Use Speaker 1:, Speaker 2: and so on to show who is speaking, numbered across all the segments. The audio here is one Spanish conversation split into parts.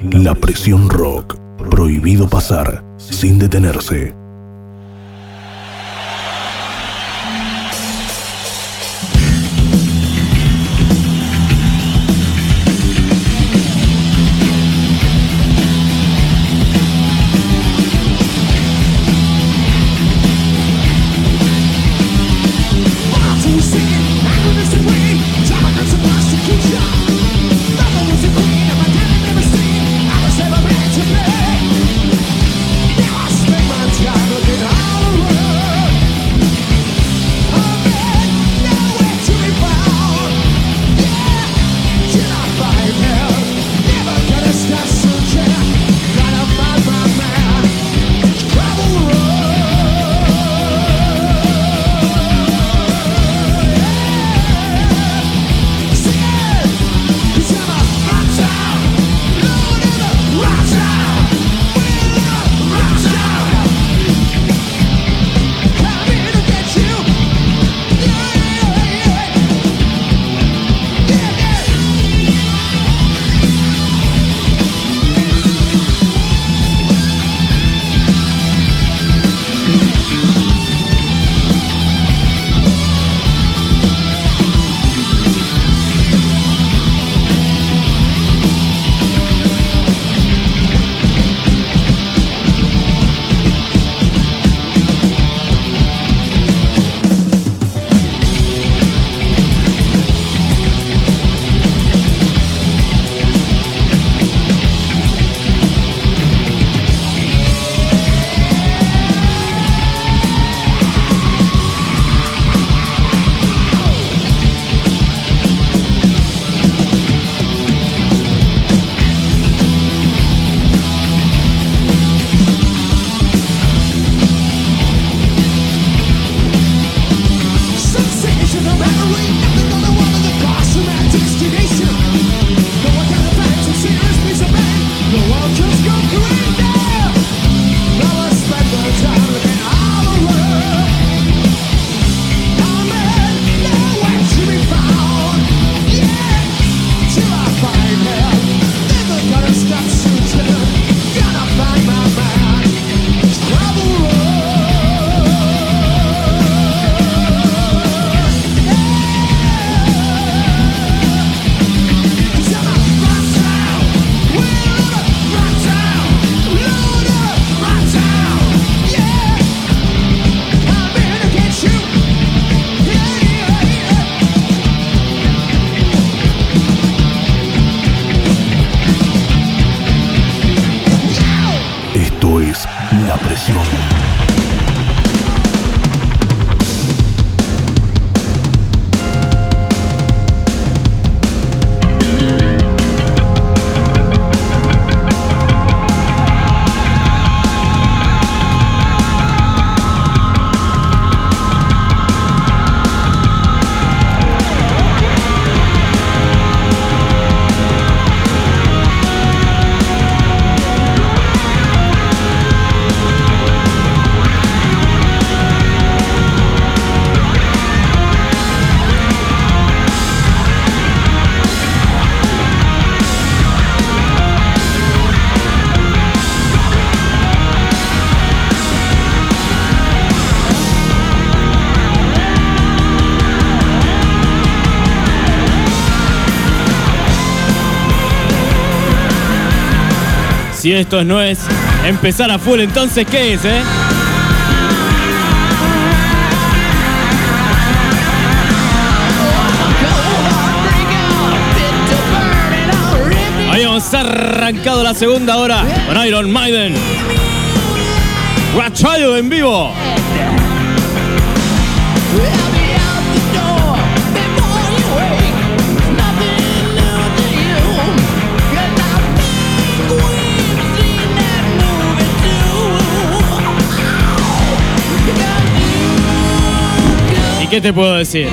Speaker 1: La presión rock. Prohibido pasar sin detenerse.
Speaker 2: Si esto no es empezar a full, entonces ¿qué es, eh? Habíamos arrancado la segunda hora con Iron Maiden. Rachayo en vivo. Qué te puedo decir?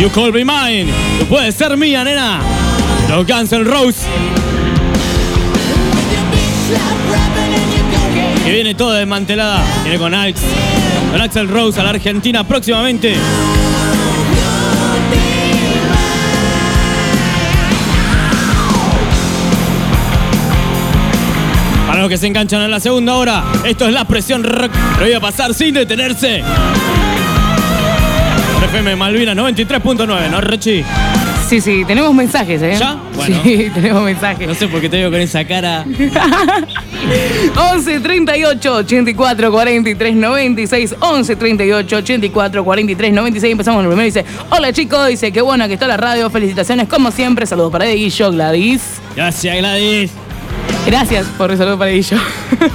Speaker 2: You call me mine. Tú puedes ser mía, nena. Los Guns N' Roses. Que viene toda desmantelada. Viene con Alex. Con Axel Rose a la Argentina próximamente. Para los que se enganchan en la segunda hora, esto es la presión rock. Lo voy a pasar sin detenerse. FM Malvina 93.9, ¿no, Rechi?
Speaker 3: Sí, sí, tenemos mensajes, ¿eh?
Speaker 2: ¿Ya? Bueno.
Speaker 3: Sí, tenemos mensajes.
Speaker 2: No sé por qué te digo con esa cara.
Speaker 3: 11 38 84 43 96 11 38 84 43 96 empezamos con el primero dice hola chicos dice qué buena que está la radio felicitaciones como siempre saludos para Guillo Gladys
Speaker 2: Gracias, Gladys.
Speaker 3: Gracias por el saludo para Guillo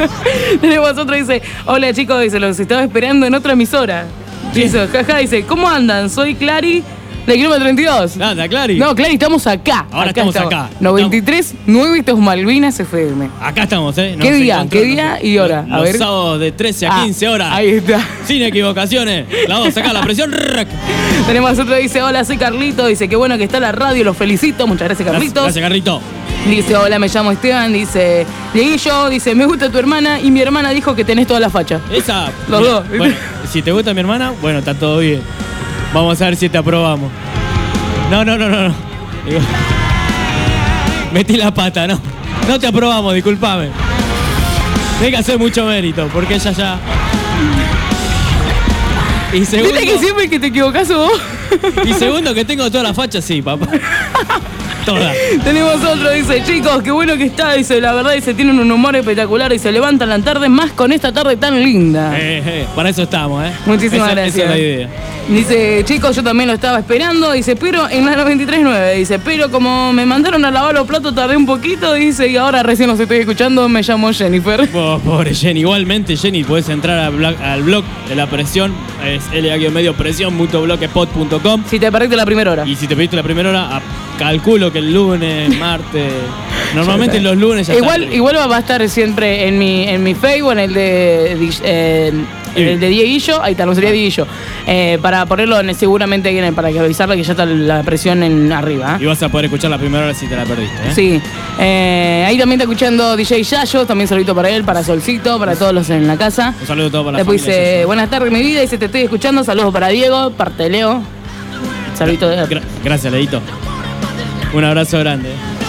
Speaker 3: tenemos otro dice hola chicos dice los estaba esperando en otra emisora dice jaja dice ¿cómo andan? soy Clary de kilómetro 32
Speaker 2: Nada, Clary.
Speaker 3: no, Clary, estamos acá.
Speaker 2: Ahora estamos acá.
Speaker 3: 93, 9 estos Malvinas FM.
Speaker 2: Acá estamos, ¿eh? Nos
Speaker 3: ¿Qué día? ¿Qué día y hora? A
Speaker 2: los
Speaker 3: ver.
Speaker 2: sábados de 13 a
Speaker 3: Ah,
Speaker 2: 15 horas.
Speaker 3: Ahí está.
Speaker 2: Sin equivocaciones. La vamos a sacar la presión.
Speaker 3: Tenemos otro dice, hola, soy Carlito. Dice, qué bueno que está la radio, los felicito. Muchas gracias, Carlitos.
Speaker 2: gracias, Carlito.
Speaker 3: Dice, hola, me llamo Esteban. Dice, Dieguillo, dice, me gusta tu hermana y mi hermana dijo que tenés toda la facha.
Speaker 2: Esa.
Speaker 3: Los dos.
Speaker 2: Bueno, si te gusta mi hermana, bueno, está todo bien. Vamos a ver si te aprobamos. No, no, no, no. no. Digo, metí la pata, no. No te aprobamos, discúlpame. Tienes que hacer mucho mérito, porque ella ya. Y segundo,
Speaker 3: ¿Viste que siempre que te equivocás vos?
Speaker 2: y segundo que tengo toda la facha, sí, papá. Toda.
Speaker 3: Tenemos otro, dice, chicos, qué bueno que está. Dice, la verdad, dice, tienen un humor espectacular y se levantan la tarde más con esta tarde tan linda.
Speaker 2: Eh, eh, para eso estamos, ¿eh?
Speaker 3: Muchísimas
Speaker 2: Esa-
Speaker 3: gracias.
Speaker 2: Esa es la idea.
Speaker 3: Dice, chicos, yo también lo estaba esperando. Dice, pero en la 93.9. Dice, pero como me mandaron a lavar los platos, tardé un poquito. Dice, y ahora recién los estoy escuchando. Me llamo Jennifer.
Speaker 2: Po- Pobre Jenny. Igualmente, Jenny, puedes entrar al blog, al blog de la presión. Es la-medio presión.blogspot.com.
Speaker 3: Si te perdiste la primera hora.
Speaker 2: Y si te pediste la primera hora, a- calculo que el lunes, martes. Normalmente los lunes ya
Speaker 3: Igual,
Speaker 2: está.
Speaker 3: igual va a estar siempre en mi, en mi Facebook, en el de, eh, el de Dieguillo, ahí está, no sería Dieguillo, eh, para ponerlo en- seguramente ahí en el- para que avisarle que ya está la presión en arriba. ¿eh?
Speaker 2: Y vas a poder escuchar la primera hora si te la perdiste. ¿eh?
Speaker 3: Sí, Eh, ahí también está escuchando DJ Yayo, también saludito para él, para Solcito, para todos los en la casa.
Speaker 2: Un saludo a todos para la
Speaker 3: Después
Speaker 2: familia.
Speaker 3: dice, buenas tardes mi vida, dice, te estoy escuchando, saludos para Diego, parte de Leo. Saludito.
Speaker 2: Gra- gracias, Leito. Un abrazo grande.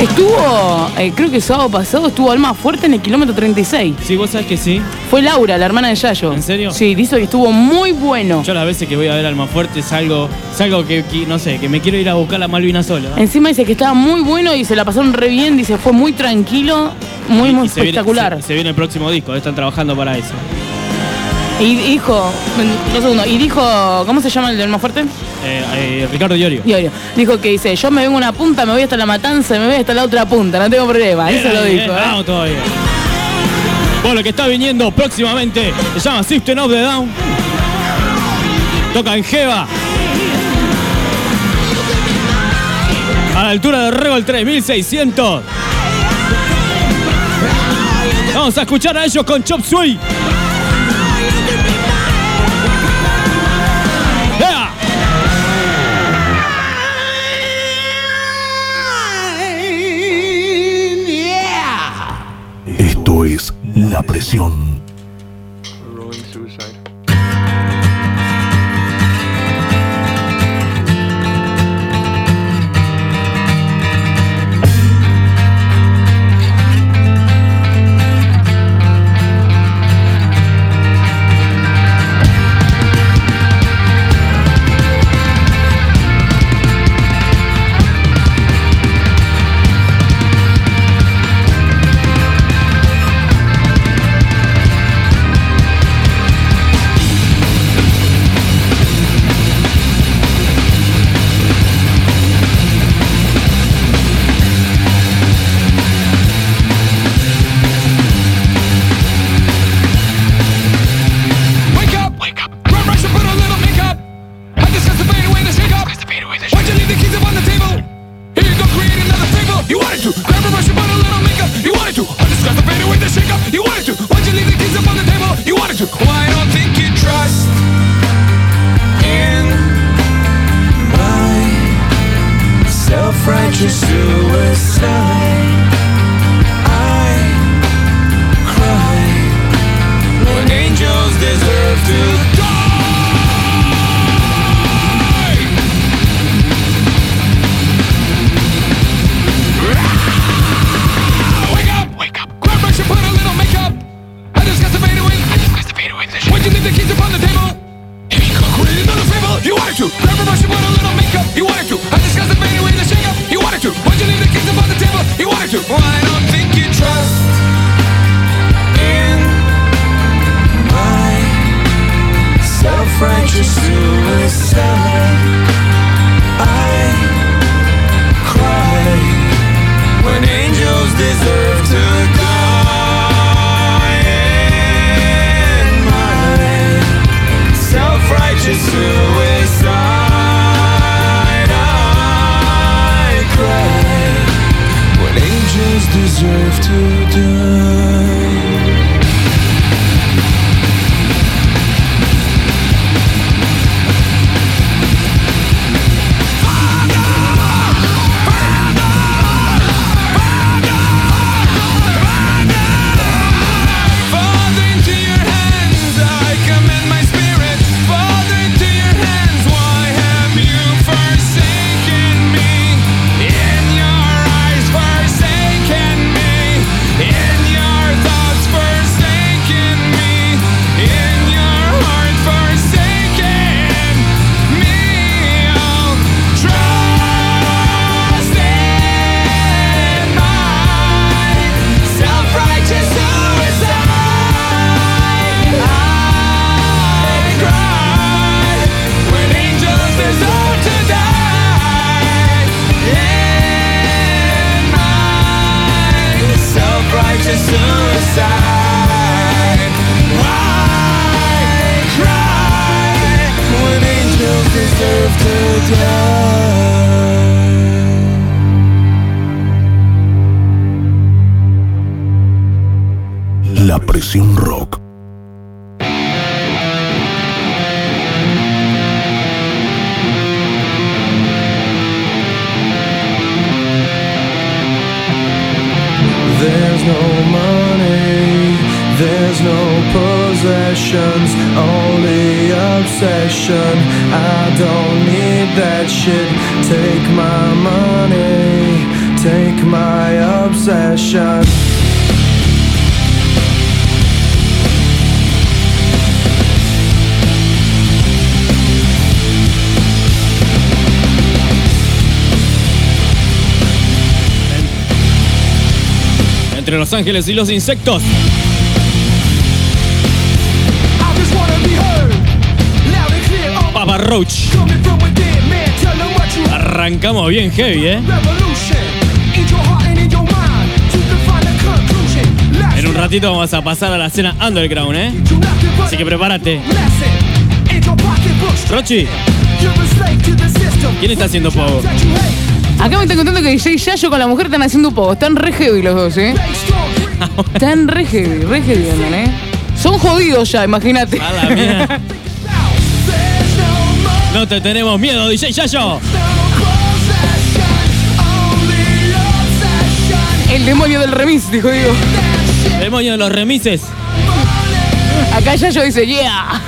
Speaker 3: Estuvo, eh, creo que el sábado pasado estuvo Alma Fuerte en el kilómetro 36.
Speaker 2: Sí, vos sabés que sí.
Speaker 3: Fue Laura, la hermana de Yayo.
Speaker 2: ¿En serio?
Speaker 3: Sí, dice que estuvo muy bueno.
Speaker 2: Yo las veces que voy a ver Almafuerte es algo, es algo que, que, no sé, que me quiero ir a buscar la Malvina sola.
Speaker 3: Encima dice que estaba muy bueno y se la pasaron re bien, dice, fue muy tranquilo, muy,
Speaker 2: Y-
Speaker 3: muy
Speaker 2: y se viene-
Speaker 3: espectacular.
Speaker 2: se, se viene el próximo disco, están trabajando para eso.
Speaker 3: Y dijo, dos segundos, y dijo, ¿cómo se llama el del más fuerte?
Speaker 2: Eh, eh, Ricardo Diorio.
Speaker 3: Diorio. Dijo que dice, yo me vengo una punta, me voy hasta la matanza, me voy hasta la otra punta, no tengo problema. Eso lo dijo.
Speaker 2: eh. Bueno, lo que está viniendo próximamente se llama System of the Down. Toca en Jeva. A la altura de Rego el 3600. Vamos a escuchar a ellos con Chop Suey.
Speaker 4: La Presión.
Speaker 1: you
Speaker 4: La presión rock.
Speaker 1: There's no money, there's no possessions, only obsession. I don't need that shit. Take my money, take my obsession.
Speaker 2: Entre Los Ángeles y los insectos. Papa Roach. Arrancamos bien heavy, ¿eh? En un ratito vamos a pasar a la escena underground, ¿eh? Así que prepárate. Rochi. ¿quién está haciendo pogo?
Speaker 3: Acá me están contando que DJ Yayo con la mujer están haciendo poco. Están re heavy los dos, ¿eh? Están re heavy, re heavy andan, ¿eh? Son jodidos ya, imagínate.
Speaker 2: A la
Speaker 1: no
Speaker 2: te tenemos miedo, DJ Yayo.
Speaker 3: El demonio del remix, dijo Diego.
Speaker 2: Demonio de los remises.
Speaker 3: Acá Yayo dice, yeah.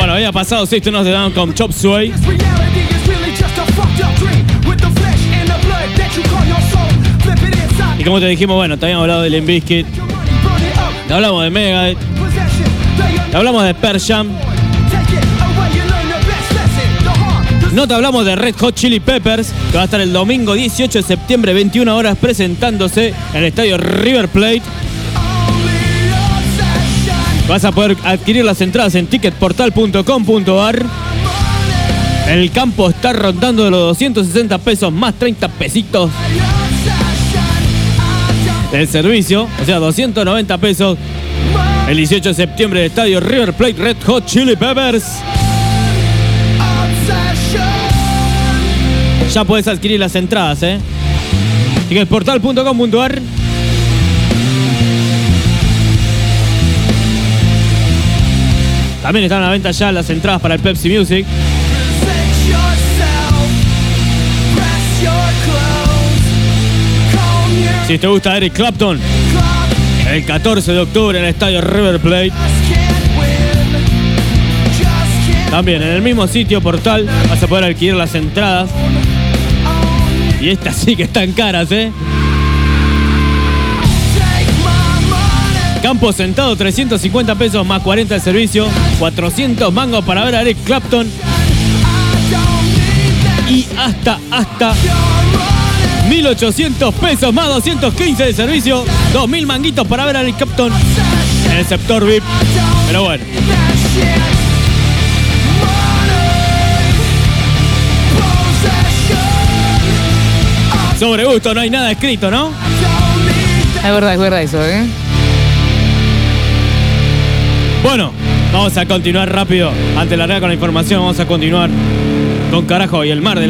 Speaker 2: Bueno, había pasado seis tonos de down con Chop Suey. Y como te dijimos, bueno, te habíamos hablado de Limp Bizkit,
Speaker 1: Your money, burn it up.
Speaker 2: te hablamos de Megadeth,
Speaker 1: they
Speaker 2: te hablamos de Pearl Jam, no te hablamos de Red Hot Chili Peppers, que va a estar el domingo 18 de septiembre, 21 horas, presentándose en el estadio River Plate. Vas a poder adquirir las entradas en ticketportal.com.ar. El campo está rondando de los 260 pesos más 30 pesitos del servicio, o sea, 290 pesos. El 18 de septiembre de estadio River Plate Red Hot Chili Peppers. Ya puedes adquirir las entradas, ¿eh? Ticketportal.com.ar. También están a la venta ya las entradas para el Pepsi Music. Si te gusta Eric Clapton, el 14 de octubre en el estadio River Plate. También en el mismo sitio portal vas a poder adquirir las entradas. Y estas sí que están caras, ¿eh? Campo sentado 350 pesos más 40 de servicio, 400 mangos para ver a Eric Clapton hasta, hasta 1800 pesos más 215 de servicio, 2000 manguitos para ver a Eric Clapton en el sector VIP. Pero bueno, sobre gusto no hay nada escrito, ¿no?
Speaker 3: Es verdad, es verdad eso, ¿eh?
Speaker 2: Bueno, vamos a continuar rápido. Antes de largar con la información, vamos a continuar con carajo y el mar de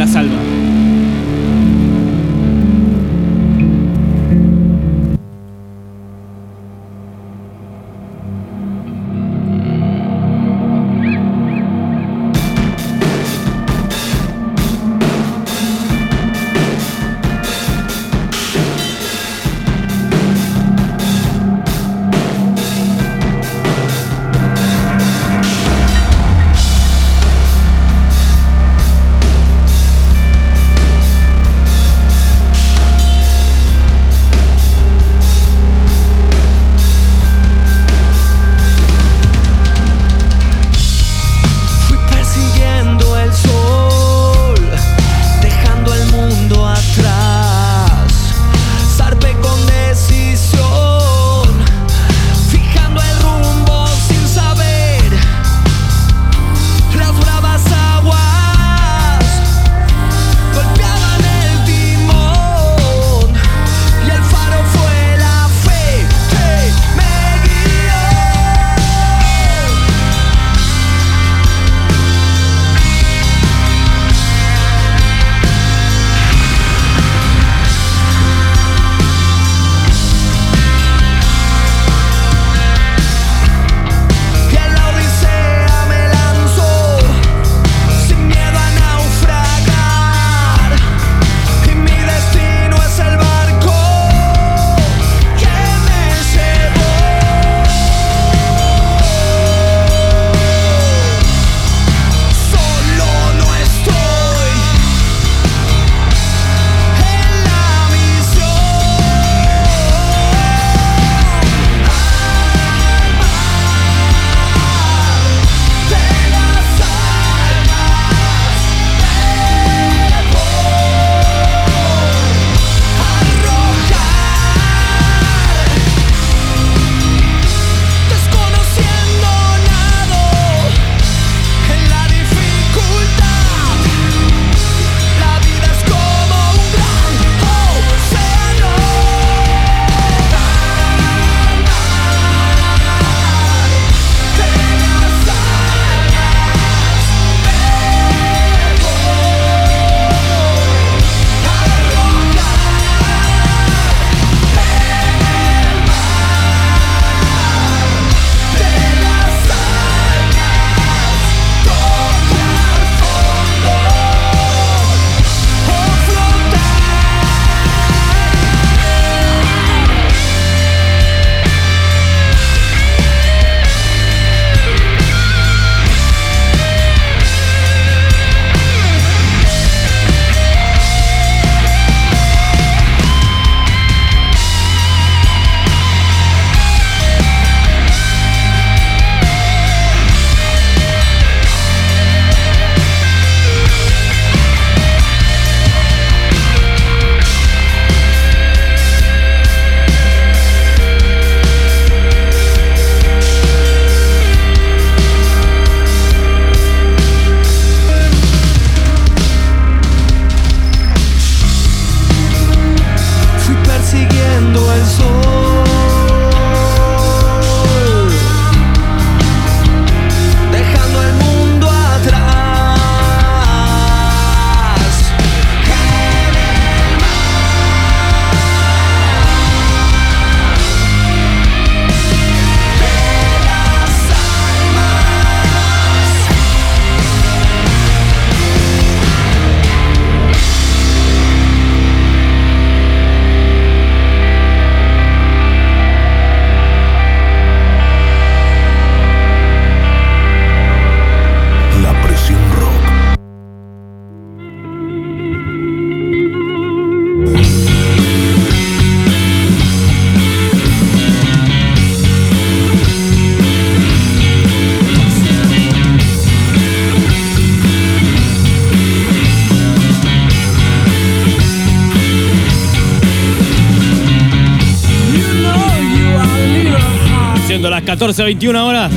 Speaker 2: la salva. 14.21 horas.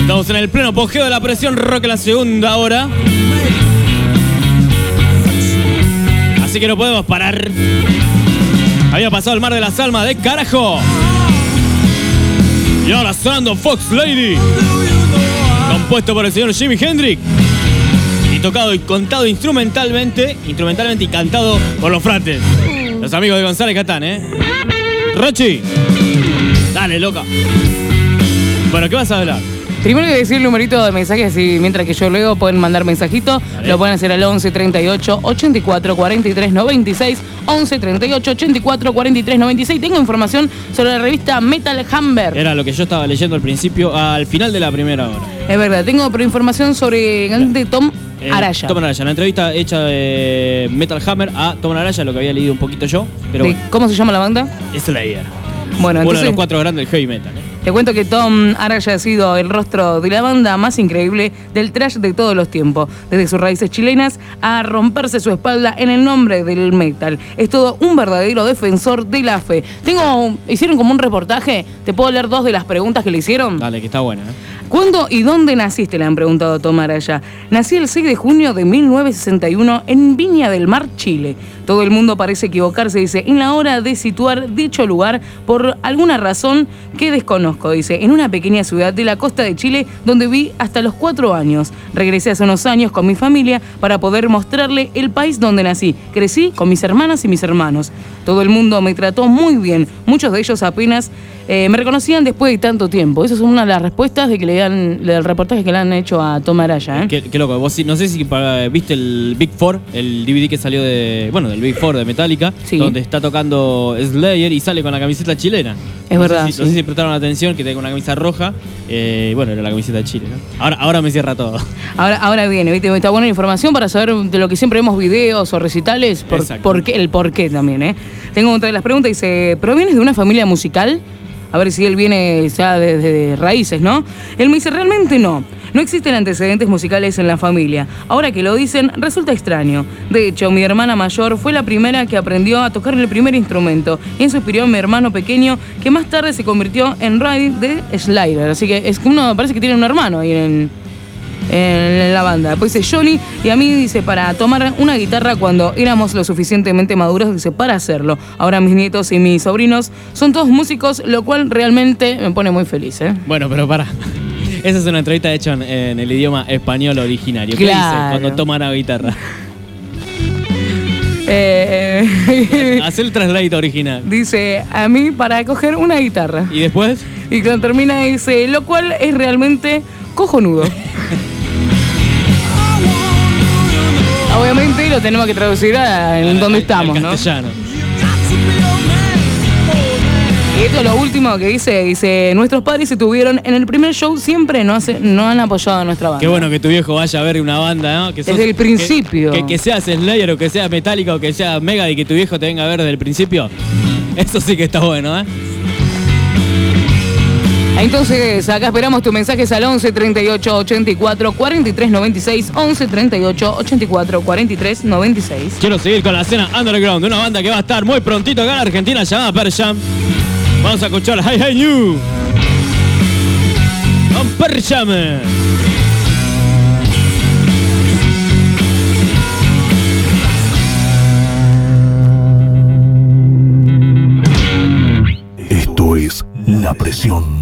Speaker 2: Estamos en el pleno apogeo de la presión rock la segunda hora. Así que no podemos parar. Había pasado el mar de las almas de carajo. Y ahora sonando Fox Lady. Compuesto por el señor Jimi Hendrix. Y tocado y contado instrumentalmente. Instrumentalmente y cantado por los frates. Los amigos de González Catán, ¿eh? Rochi. Dale, loca. Bueno, ¿qué vas a hablar?
Speaker 3: Primero que decir el numerito de mensajes y mientras que yo luego pueden mandar mensajito,
Speaker 2: Dale.
Speaker 3: lo pueden hacer al 11 38 84 43 96, 11 38 84 43 96. Tengo información sobre la revista Metal Hammer.
Speaker 2: Era lo que yo estaba leyendo al principio, al final de la primera hora.
Speaker 3: Es verdad, tengo pero información sobre el Tom
Speaker 2: Eh,
Speaker 3: Araya.
Speaker 2: Tom Araya, la entrevista hecha de Metal Hammer a Tom Araya, lo que había leído un poquito yo, pero
Speaker 3: ¿De
Speaker 2: bueno,
Speaker 3: ¿Cómo se llama la banda?
Speaker 2: es Slayer.
Speaker 3: Bueno,
Speaker 2: Uno de
Speaker 3: entonces
Speaker 2: los cuatro grandes del heavy metal. ¿eh?
Speaker 3: Te cuento que Tom Araya ha sido el rostro de la banda más increíble del trash de todos los tiempos, desde sus raíces chilenas a romperse su espalda en el nombre del metal. Es todo un verdadero defensor de la fe. Tengo, hicieron como un reportaje, te puedo leer dos de las preguntas que le hicieron.
Speaker 2: Dale, que está buena. ¿eh?
Speaker 3: ¿Cuándo y dónde naciste? Le han preguntado a Tom Araya. Nací el 6 de junio de 1961 en Viña del Mar, Chile. Todo el mundo parece equivocarse, dice, en la hora de situar dicho lugar por alguna razón que desconozco, dice, en una pequeña ciudad de la costa de Chile donde vi hasta los cuatro años. Regresé hace unos años con mi familia para poder mostrarle el país donde nací. Crecí con mis hermanas y mis hermanos. Todo el mundo me trató muy bien. Muchos de ellos apenas eh, me reconocían después de tanto tiempo. Esas son una de las respuestas de que le dan, del reportaje que le han hecho a Tom Araya. ¿eh?
Speaker 2: Qué, loco. Vos no sé si para- viste el Big Four, el DVD que salió de. Bueno, del Big Four de Metallica,
Speaker 3: Sí.
Speaker 2: donde está tocando Slayer y sale con la camiseta chilena.
Speaker 3: Es
Speaker 2: No
Speaker 3: verdad,
Speaker 2: Sé si, No
Speaker 3: sí.
Speaker 2: sé si prestaron atención que tengo una camisa roja. eh, bueno, era la camiseta de Chile, ¿no? Ahora, ahora me cierra todo.
Speaker 3: Ahora, ahora viene, ¿viste? Está buena información para saber de lo que siempre vemos videos o recitales, por,
Speaker 2: Exacto.
Speaker 3: por qué- el por qué también, ¿eh? Tengo otra de las preguntas, dice, ¿provienes de una familia musical? A ver si él viene ya desde raíces, ¿no? Él me dice, realmente no. No existen antecedentes musicales en la familia. Ahora que lo dicen, resulta extraño. De hecho, mi hermana mayor fue la primera que aprendió a tocar el primer instrumento. Y eso inspiró a mi hermano pequeño, que más tarde se convirtió en Ray de Slider. Así que es uno parece que tiene un hermano ahí en, en la banda. Después dice Johnny y a mí dice para tomar una guitarra cuando éramos lo suficientemente maduros, dice para hacerlo. Ahora mis nietos y mis sobrinos son todos músicos, lo cual realmente me pone muy feliz, ¿eh?
Speaker 2: Bueno, pero para. Esa es una entrevista hecha en, en el idioma español originario. ¿Qué
Speaker 3: Claro.
Speaker 2: dice cuando toman la guitarra?
Speaker 3: Eh,
Speaker 2: Haz el translate original.
Speaker 3: dice a mí para coger una guitarra.
Speaker 2: ¿Y después?
Speaker 3: Y cuando termina dice, lo cual es realmente cojonudo. Obviamente lo tenemos que traducir a en donde estamos, ¿no?
Speaker 2: castellano.
Speaker 3: Y esto es lo último que dice, dice, nuestros padres se tuvieron en el primer show, siempre no, hace, no han apoyado a nuestra banda.
Speaker 2: Qué bueno que tu viejo vaya a ver una banda, ¿no? Que
Speaker 3: Desde el principio.
Speaker 2: Que, que, que seas Slayer o que seas Metallica o que sea Mega y que tu viejo te venga a ver desde el principio. Eso sí que está bueno, ¿eh?
Speaker 3: Entonces, acá esperamos tus mensajes al 11 38 84 43 96, 11 38 84 43 96.
Speaker 2: Quiero seguir con la escena underground de una banda que va a estar muy prontito acá en Argentina llamada Jam. Vamos a escuchar Hi Hi New. Con Jam.
Speaker 4: Esto es La Presión.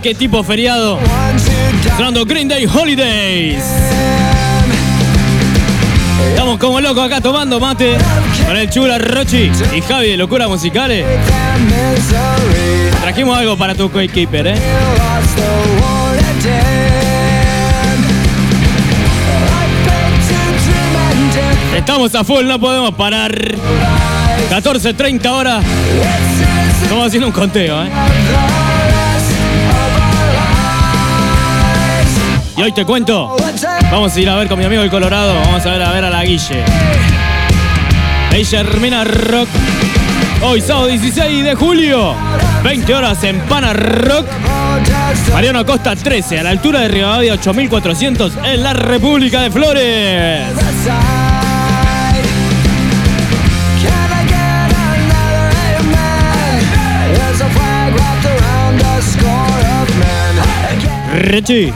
Speaker 2: Que tipo feriado, sonando Green Day Holidays. Estamos como locos acá tomando mate con el Chula Rochi y Javi de Locura Musicales. Trajimos algo para tu Keeper, ¿eh? Estamos a full, no podemos parar. 14.30 horas. Estamos haciendo un conteo, ¿eh? Y hoy te cuento, vamos a ir a ver con mi amigo el Colorado, vamos a ver a ver a la Guille. Termina Rock. Hoy sábado 16 de julio, 20 horas en Pana Rock. Mariano Costa 13, a la altura de Rivadavia 8400 en la República de Flores. Rechi.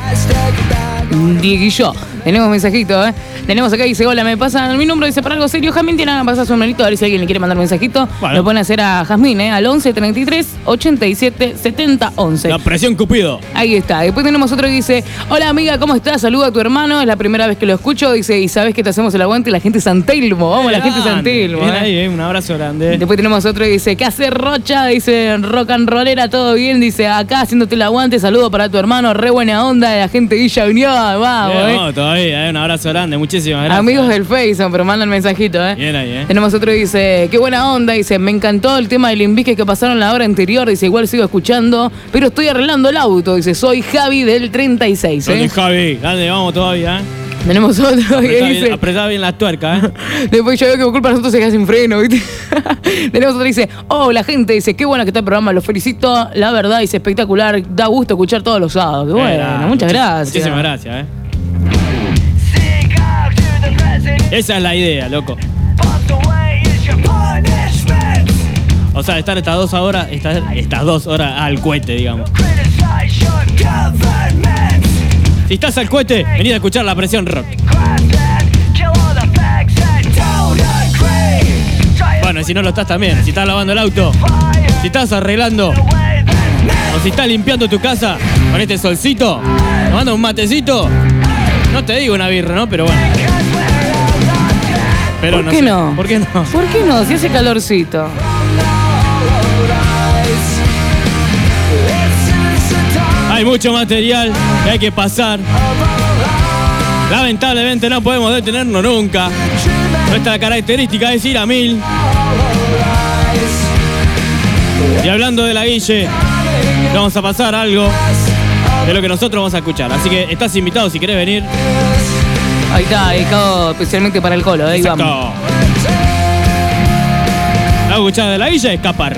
Speaker 3: Dieguillo. Tenemos mensajito, ¿eh? Tenemos acá, dice, hola, me pasan mi número, dice, para algo serio, Jazmín tiene nada, pasa su numerito, a ver si alguien le quiere mandar mensajito.
Speaker 2: Vale.
Speaker 3: Lo pueden hacer a Jazmín, ¿eh? Al 11 33 87 70 11.
Speaker 2: La presión Cupido.
Speaker 3: Ahí está. Después tenemos otro que dice, hola amiga, ¿cómo estás? Saluda a tu hermano, es la primera vez que lo escucho. Dice, y sabes que te hacemos el aguante y la gente de San Telmo. Vamos, la gente de San Telmo.
Speaker 2: Bien
Speaker 3: ¿eh?
Speaker 2: ahí, eh, un abrazo grande.
Speaker 3: Después tenemos otro que dice, ¿qué hace Rocha? Dice, rock and rollera, todo bien. Dice, acá haciéndote el aguante, saludo para tu hermano, re buena onda de la gente de Villa Unión. Vamos, eh.
Speaker 2: no, todavía, eh, un abrazo grande, muchísimas gracias.
Speaker 3: Amigos del Facebook, pero mandan mensajito, ¿eh?
Speaker 2: Bien ahí, eh.
Speaker 3: Tenemos otro que dice, qué buena onda, dice, me encantó el tema del Invique que pasaron la hora anterior, dice, igual sigo escuchando, pero estoy arreglando el auto, dice, soy Javi del 36,
Speaker 2: Grande
Speaker 3: ¿eh?
Speaker 2: Javi, grande, vamos todavía, eh.
Speaker 3: Tenemos otro que
Speaker 2: bien,
Speaker 3: dice,
Speaker 2: apretá bien las tuercas, eh.
Speaker 3: después yo veo que por culpa nosotros se queda sin freno, ¿viste? Tenemos otro que dice, oh, la gente dice, qué bueno que está el programa, los felicito, la verdad, dice, espectacular, da gusto escuchar todos los sábados, qué bueno,
Speaker 2: Eh,
Speaker 3: muchas gracias.
Speaker 2: Muchísimas gracias, eh. Esa es la idea, loco. O sea, estar estas dos horas, estar estas dos horas al cohete, digamos. Si estás al cohete, venid a escuchar la presión rock. Bueno, y si no lo estás también, si estás lavando el auto, si estás arreglando o si estás limpiando tu casa con este solcito, tomando un matecito, no te digo una birra, ¿no? Pero bueno. Pero
Speaker 3: ¿Por qué
Speaker 2: sé.
Speaker 3: no?
Speaker 2: ¿Por qué no?
Speaker 3: ¿Por qué no? Si hace calorcito.
Speaker 2: Hay mucho material que hay que pasar. Lamentablemente no podemos detenernos nunca. Nuestra característica es ir a mil. Y hablando de la Guille, te vamos a pasar algo de lo que nosotros vamos a escuchar. Así que estás invitado si querés venir.
Speaker 3: Ahí está, dedicado especialmente para el colo, ¿eh? Ahí vamos.
Speaker 2: Exacto. La escuchada de la Guille, escapar.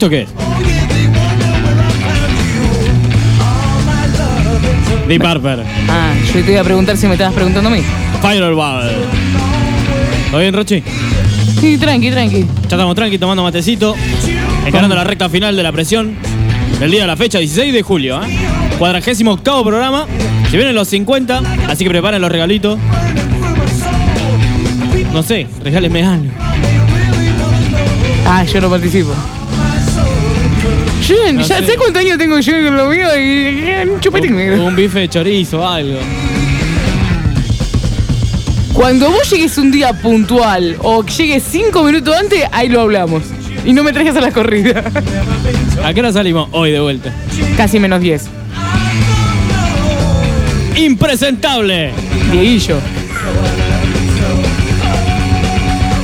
Speaker 4: Esto
Speaker 2: qué es? Deep Harper,
Speaker 3: Ah, yo te iba a preguntar si me estabas preguntando a mí.
Speaker 2: Fireball. ¿Todo bien, Rochi?
Speaker 3: Sí, tranqui, tranqui.
Speaker 2: Ya estamos tranqui, tomando matecito. Encarando la recta final de la presión. El día de la fecha, 16 de julio. ¿eh? Cuadragésimo octavo programa. Se vienen los 50, así que preparen los regalitos. No sé, regálenme algo.
Speaker 3: Ah, yo no participo. Yo
Speaker 2: No
Speaker 3: ya
Speaker 2: sé.
Speaker 3: sé cuántos años tengo yo con lo mío y eh, un chupetín negro.
Speaker 2: Un, un bife de chorizo, algo.
Speaker 3: Cuando vos llegues un día puntual o llegues cinco minutos antes, ahí lo hablamos. Y no me traigas a las corridas.
Speaker 2: ¿A qué hora salimos hoy de vuelta?
Speaker 3: Casi menos 10.
Speaker 2: ¡Impresentable!
Speaker 3: Dieguillo.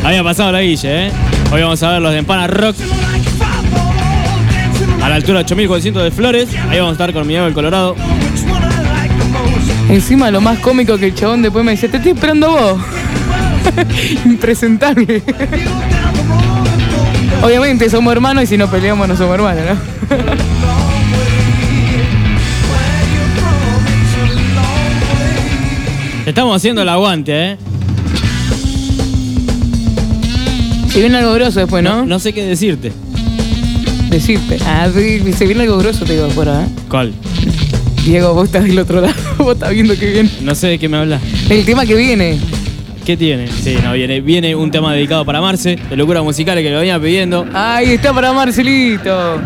Speaker 2: Había pasado la guille, ¿eh? Hoy vamos a ver los de Empana Rock. La altura de 8400 de Flores. Ahí vamos a estar con Miguel el Colorado.
Speaker 3: Encima lo más cómico que el chabón después me dice, te estoy esperando vos. Impresentable. Obviamente somos hermanos y si nos peleamos no somos hermanos, ¿no?
Speaker 2: Estamos haciendo el aguante, ¿eh?
Speaker 3: Se viene algo grosso después, ¿no?
Speaker 2: No sé qué decirte.
Speaker 3: Decirte. Ah, sí, se viene algo grosso, te digo afuera, ¿eh?
Speaker 2: ¿Cuál?
Speaker 3: Diego, vos estás del otro lado, vos estás viendo que viene.
Speaker 2: No sé de qué me hablas.
Speaker 3: El tema que viene.
Speaker 2: ¿Qué tiene? Sí, no, viene, viene un tema dedicado para Marce, de locura musicales que lo venía pidiendo.
Speaker 3: Ahí está para Marcelito.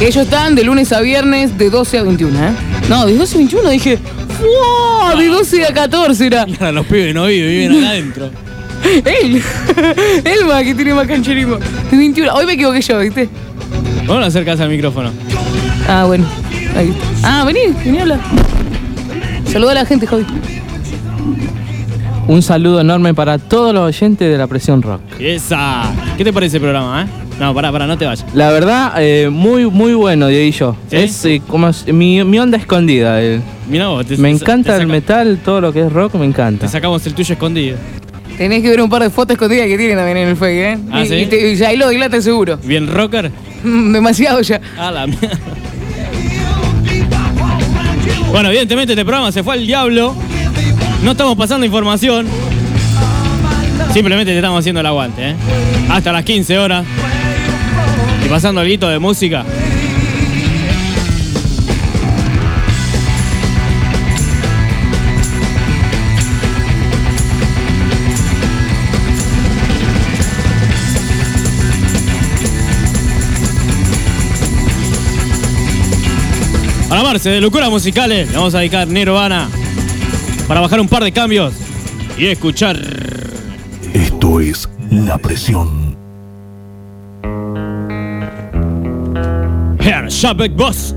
Speaker 3: Ellos están de lunes a viernes de 12 a 21, ¿eh? No, de 12 a 21 dije. ¡Wow! De 12 a 14 era.
Speaker 2: Ahora los pibes no viven, viven acá adentro.
Speaker 3: Él. Él más que tiene más cancherismo. De 21. Hoy me equivoqué yo, ¿viste?
Speaker 2: ¿Cómo no acercas al micrófono?
Speaker 3: Ah, bueno. Ahí. Ah, vení, vení a hablar. Saluda a la gente, Javi.
Speaker 5: Un saludo enorme para todos los oyentes de la Presión Rock.
Speaker 2: ¡Esa! ¿Qué te parece el programa, eh? No, pará, pará, no te vayas.
Speaker 5: La verdad, eh, muy muy bueno, Dieguillo.
Speaker 2: ¿Sí?
Speaker 5: Es eh, como es- mi, mi onda escondida. eh.
Speaker 2: Mirá vos, te,
Speaker 5: Me
Speaker 2: te-
Speaker 5: encanta
Speaker 2: te
Speaker 5: el
Speaker 2: saca-
Speaker 5: metal, todo lo que es rock me
Speaker 2: Te
Speaker 5: encanta.
Speaker 2: sacamos el tuyo escondido.
Speaker 3: Tenés que ver un par de fotos escondidas que tiene también en el Facebook, ¿eh?
Speaker 2: Ah,
Speaker 3: y,
Speaker 2: ¿sí?
Speaker 3: y te- y ahí lo dilata seguro.
Speaker 2: ¿Bien rocker?
Speaker 3: Mm, Demasiado ya.
Speaker 2: A la mierda. Bueno, evidentemente este programa se fue al diablo. No estamos pasando información. Simplemente te estamos haciendo el aguante, ¿eh? Hasta las 15 horas. Y pasando el de música. Para Marce, de locuras musicales, le vamos a dedicar Nirvana para bajar un par de cambios y escuchar.
Speaker 4: Esto es La Presión.
Speaker 2: Herr Shabek Boss.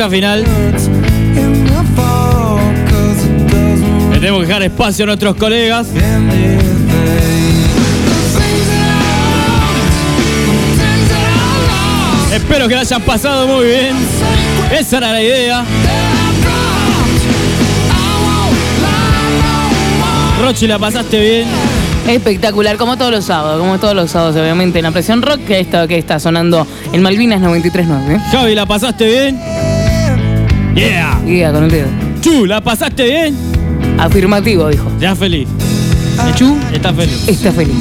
Speaker 1: Recta final. Le tenemos que dejar espacio a nuestros colegas. Espero que la hayan pasado muy bien. Esa era la idea. Rochi, ¿la pasaste bien?
Speaker 3: Espectacular, como todos los sábados, como todos los sábados, obviamente, en la presión rock que está, que está sonando en Malvinas 93.9. ¿eh?
Speaker 1: Javi, ¿la pasaste bien? Yeah.
Speaker 3: Guía con el dedo.
Speaker 1: Chu, ¿la pasaste bien?
Speaker 3: Afirmativo, dijo.
Speaker 1: Ya feliz.
Speaker 3: Chu
Speaker 1: Está feliz.
Speaker 3: está feliz.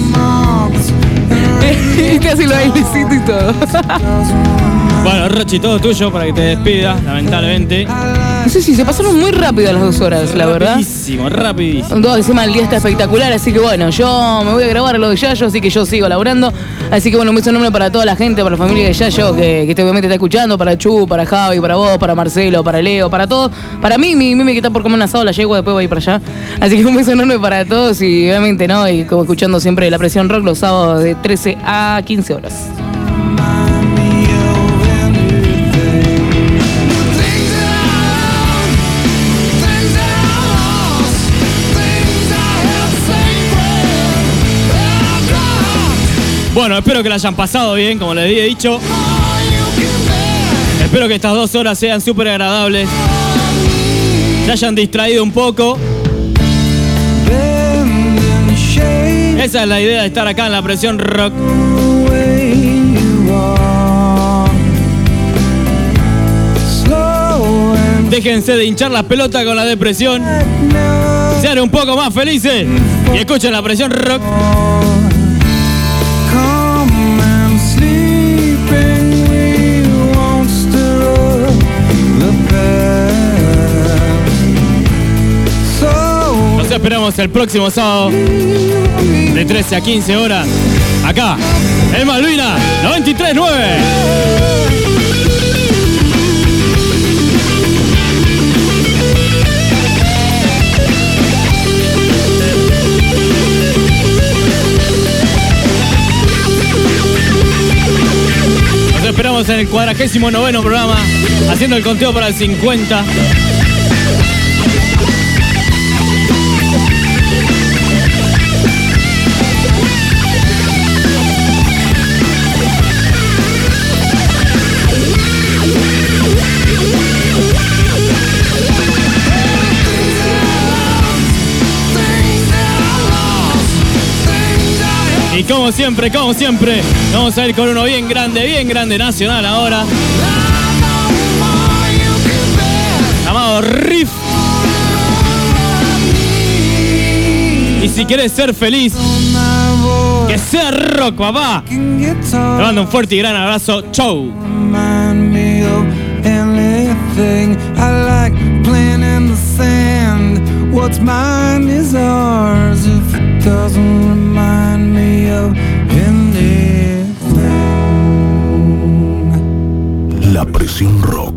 Speaker 3: y hace el bailecito y todo.
Speaker 1: Bueno, Rochi, todo tuyo para que te despidas, lamentablemente.
Speaker 3: No sé si se pasaron muy rápido las dos horas, la verdad.
Speaker 1: Rapidísimo, rapidísimo.
Speaker 3: Todo encima el día está espectacular, así que bueno, yo me voy a grabar lo de Yayo, así que yo sigo laburando. Así que bueno, un beso enorme para toda la gente, para la familia de Yayo, que, que obviamente está escuchando, para Chu, para Javi, para vos, para Marcelo, para Leo, para todos. Para mí, mi mimi que está por comer un asado, la llego, después voy a ir para allá. Así que un beso enorme para todos y obviamente, ¿no? Y como escuchando siempre la presión rock los sábados de 13 a 15 horas.
Speaker 1: Bueno, espero que la hayan pasado bien, como les había dicho. Espero que estas dos horas sean súper agradables. Se hayan distraído un poco. Esa es la idea de estar acá en la presión rock. Déjense de hinchar la pelota con la depresión. Sean un poco más felices. Y escuchen la presión rock. Nos esperamos el próximo sábado de 13 a 15 horas. Acá, en Malvina 93.9. Nos esperamos en el cuadragésimo noveno programa, haciendo el conteo para el 50. Como siempre, como siempre, vamos a ir con uno bien grande, bien grande nacional ahora. Llamado Riff. Y si quieres ser feliz, que sea rock, papá. Te mando un fuerte y gran abrazo. Chau.
Speaker 4: La presión rock.